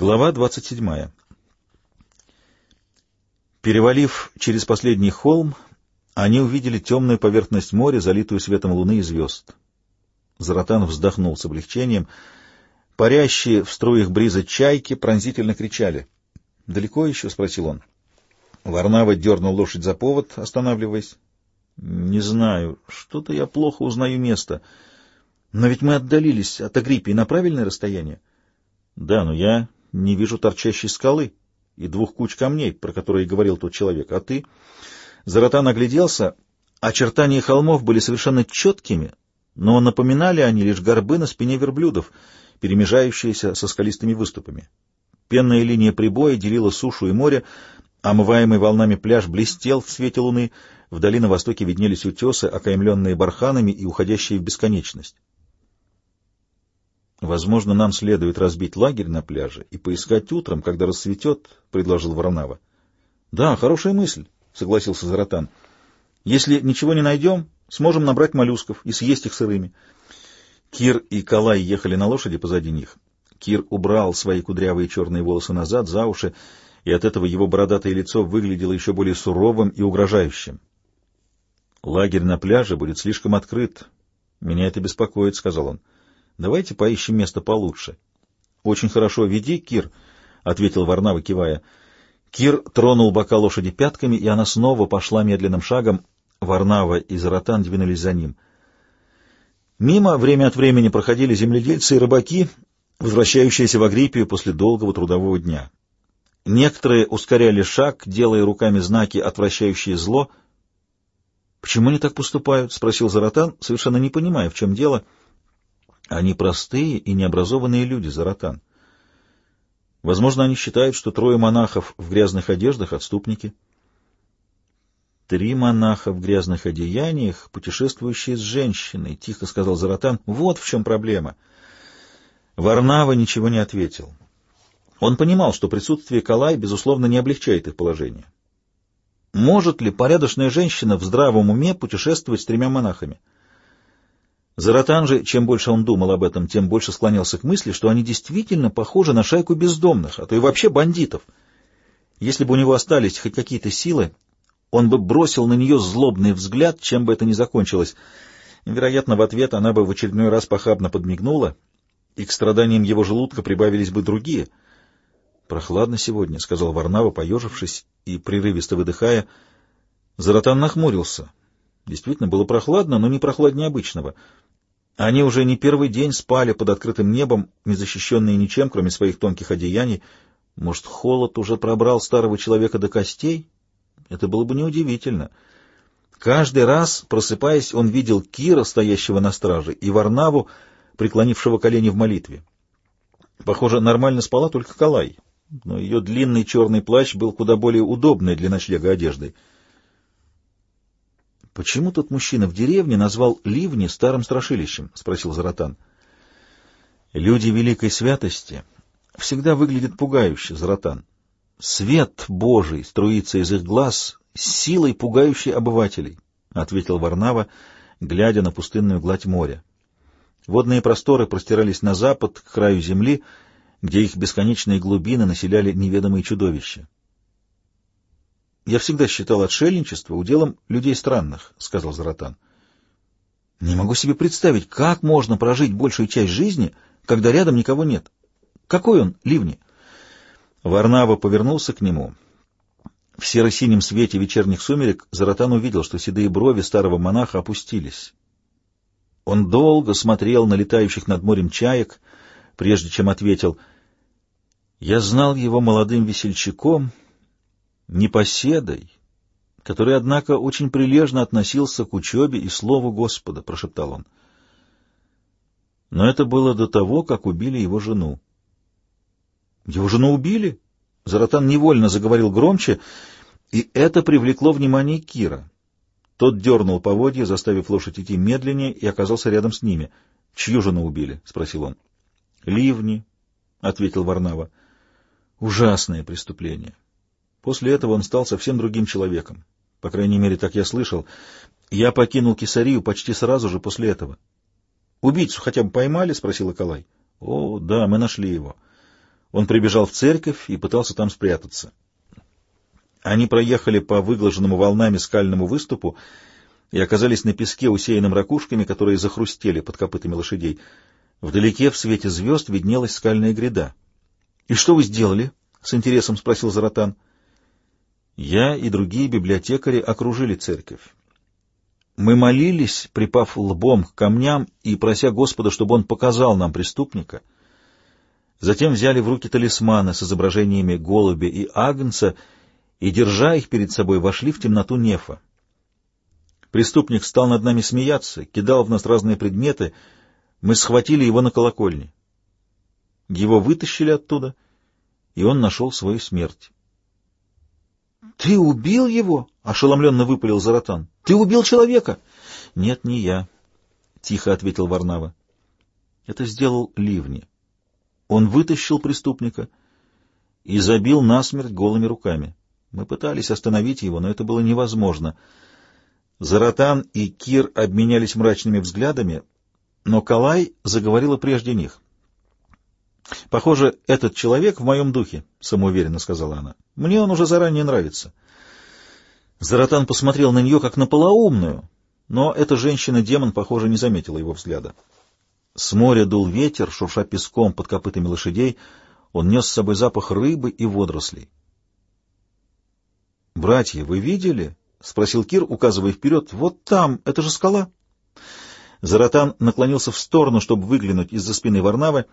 Глава 27. Перевалив через последний холм, они увидели темную поверхность моря, залитую светом луны и звезд. Заратан вздохнул с облегчением. Парящие в струях бриза чайки пронзительно кричали. — Далеко еще? — спросил он. Варнава дернул лошадь за повод, останавливаясь. — Не знаю. Что-то я плохо узнаю место. Но ведь мы отдалились от Агриппии на правильное расстояние. — Да, но я не вижу торчащей скалы и двух куч камней, про которые говорил тот человек. А ты? Заратан огляделся. Очертания холмов были совершенно четкими, но напоминали они лишь горбы на спине верблюдов, перемежающиеся со скалистыми выступами. Пенная линия прибоя делила сушу и море, омываемый волнами пляж блестел в свете луны, вдали на востоке виднелись утесы, окаймленные барханами и уходящие в бесконечность. Возможно, нам следует разбить лагерь на пляже и поискать утром, когда рассветет, — предложил Воронава. — Да, хорошая мысль, — согласился Заратан. — Если ничего не найдем, сможем набрать моллюсков и съесть их сырыми. Кир и Калай ехали на лошади позади них. Кир убрал свои кудрявые черные волосы назад, за уши, и от этого его бородатое лицо выглядело еще более суровым и угрожающим. — Лагерь на пляже будет слишком открыт. Меня это беспокоит, — сказал он. — Давайте поищем место получше. — Очень хорошо, веди, Кир, — ответил Варнава, кивая. Кир тронул бока лошади пятками, и она снова пошла медленным шагом. Варнава и Заратан двинулись за ним. Мимо время от времени проходили земледельцы и рыбаки, возвращающиеся в Агриппию после долгого трудового дня. Некоторые ускоряли шаг, делая руками знаки, отвращающие зло. — Почему они так поступают? — спросил Заратан, совершенно не понимая, в чем дело. — они простые и необразованные люди, Заратан. Возможно, они считают, что трое монахов в грязных одеждах — отступники. Три монаха в грязных одеяниях, путешествующие с женщиной, — тихо сказал Заратан. Вот в чем проблема. Варнава ничего не ответил. Он понимал, что присутствие Калай, безусловно, не облегчает их положение. Может ли порядочная женщина в здравом уме путешествовать с тремя монахами? Заратан же, чем больше он думал об этом, тем больше склонялся к мысли, что они действительно похожи на шайку бездомных, а то и вообще бандитов. Если бы у него остались хоть какие-то силы, он бы бросил на нее злобный взгляд, чем бы это ни закончилось. Вероятно, в ответ она бы в очередной раз похабно подмигнула, и к страданиям его желудка прибавились бы другие. «Прохладно сегодня», — сказал Варнава, поежившись и прерывисто выдыхая. Заратан нахмурился. Действительно, было прохладно, но не прохладнее обычного — они уже не первый день спали под открытым небом, не защищенные ничем, кроме своих тонких одеяний. Может, холод уже пробрал старого человека до костей? Это было бы неудивительно. Каждый раз, просыпаясь, он видел Кира, стоящего на страже, и Варнаву, преклонившего колени в молитве. Похоже, нормально спала только Калай, но ее длинный черный плащ был куда более удобной для ночлега одеждой. — Почему тот мужчина в деревне назвал ливни старым страшилищем? — спросил Заратан. — Люди великой святости всегда выглядят пугающе, Заратан. Свет Божий струится из их глаз силой, пугающей обывателей, — ответил Варнава, глядя на пустынную гладь моря. Водные просторы простирались на запад, к краю земли, где их бесконечные глубины населяли неведомые чудовища. Я всегда считал отшельничество уделом людей странных, — сказал Заратан. Не могу себе представить, как можно прожить большую часть жизни, когда рядом никого нет. Какой он, Ливни? Варнава повернулся к нему. В серо-синем свете вечерних сумерек Заратан увидел, что седые брови старого монаха опустились. Он долго смотрел на летающих над морем чаек, прежде чем ответил. «Я знал его молодым весельчаком, непоседой, который, однако, очень прилежно относился к учебе и слову Господа, — прошептал он. Но это было до того, как убили его жену. Его жену убили? Заратан невольно заговорил громче, и это привлекло внимание Кира. Тот дернул поводья, заставив лошадь идти медленнее, и оказался рядом с ними. — Чью жену убили? — спросил он. — Ливни, — ответил Варнава. — Ужасное преступление. После этого он стал совсем другим человеком. По крайней мере, так я слышал. Я покинул Кесарию почти сразу же после этого. — Убийцу хотя бы поймали? — спросил Акалай. — О, да, мы нашли его. Он прибежал в церковь и пытался там спрятаться. Они проехали по выглаженному волнами скальному выступу и оказались на песке, усеянном ракушками, которые захрустели под копытами лошадей. Вдалеке в свете звезд виднелась скальная гряда. — И что вы сделали? — с интересом спросил Заратан. — Я и другие библиотекари окружили церковь. Мы молились, припав лбом к камням и прося Господа, чтобы Он показал нам преступника. Затем взяли в руки талисманы с изображениями голубя и агнца и, держа их перед собой, вошли в темноту нефа. Преступник стал над нами смеяться, кидал в нас разные предметы. Мы схватили его на колокольне. Его вытащили оттуда, и он нашел свою смерть. — Ты убил его? — ошеломленно выпалил Заратан. — Ты убил человека? — Нет, не я, — тихо ответил Варнава. Это сделал Ливни. Он вытащил преступника и забил насмерть голыми руками. Мы пытались остановить его, но это было невозможно. Заратан и Кир обменялись мрачными взглядами, но Калай заговорила прежде них. — Похоже, этот человек в моем духе, — самоуверенно сказала она. — Мне он уже заранее нравится. Заратан посмотрел на нее, как на полоумную, но эта женщина-демон, похоже, не заметила его взгляда. С моря дул ветер, шурша песком под копытами лошадей, он нес с собой запах рыбы и водорослей. — Братья, вы видели? — спросил Кир, указывая вперед. — Вот там, это же скала. Заратан наклонился в сторону, чтобы выглянуть из-за спины Варнавы.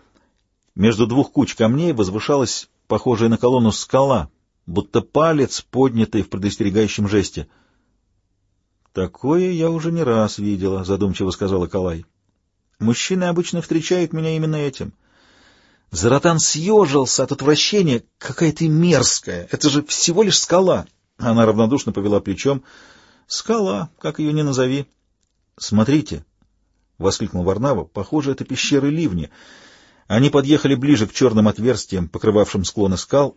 Между двух куч камней возвышалась похожая на колонну скала, будто палец, поднятый в предостерегающем жесте. — Такое я уже не раз видела, — задумчиво сказала Калай. — Мужчины обычно встречают меня именно этим. Заратан съежился от отвращения. — Какая ты мерзкая! Это же всего лишь скала! Она равнодушно повела плечом. — Скала, как ее ни назови. — Смотрите! — воскликнул Варнава. — Похоже, это пещеры ливни. Они подъехали ближе к черным отверстиям, покрывавшим склоны скал.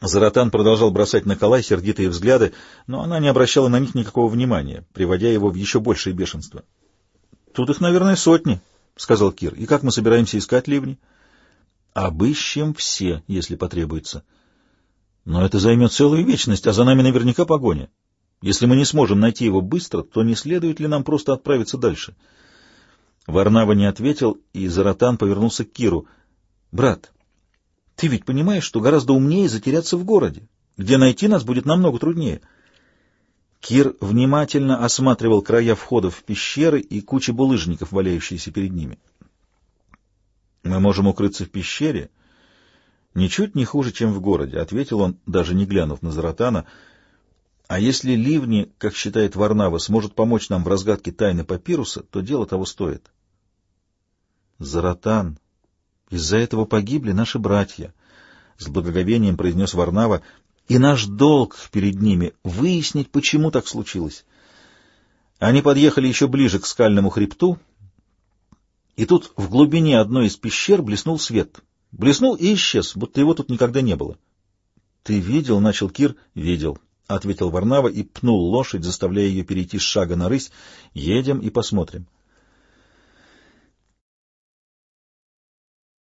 Заратан продолжал бросать на Калай сердитые взгляды, но она не обращала на них никакого внимания, приводя его в еще большее бешенство. — Тут их, наверное, сотни, — сказал Кир. — И как мы собираемся искать ливни? — Обыщем все, если потребуется. Но это займет целую вечность, а за нами наверняка погоня. Если мы не сможем найти его быстро, то не следует ли нам просто отправиться дальше? Варнава не ответил, и Заратан повернулся к Киру. — Брат, ты ведь понимаешь, что гораздо умнее затеряться в городе, где найти нас будет намного труднее. Кир внимательно осматривал края входов в пещеры и кучи булыжников, валяющиеся перед ними. «Мы можем укрыться в пещере ничуть не хуже, чем в городе», — ответил он, даже не глянув на Заратана. «А если Ливни, как считает Варнава, сможет помочь нам в разгадке тайны папируса, то дело того стоит». «Заратан», из-за этого погибли наши братья, — с благоговением произнес Варнава, — и наш долг перед ними — выяснить, почему так случилось. Они подъехали еще ближе к скальному хребту, и тут в глубине одной из пещер блеснул свет. Блеснул и исчез, будто его тут никогда не было. — Ты видел? — начал Кир. — Видел, — ответил Варнава и пнул лошадь, заставляя ее перейти с шага на рысь. — Едем и посмотрим.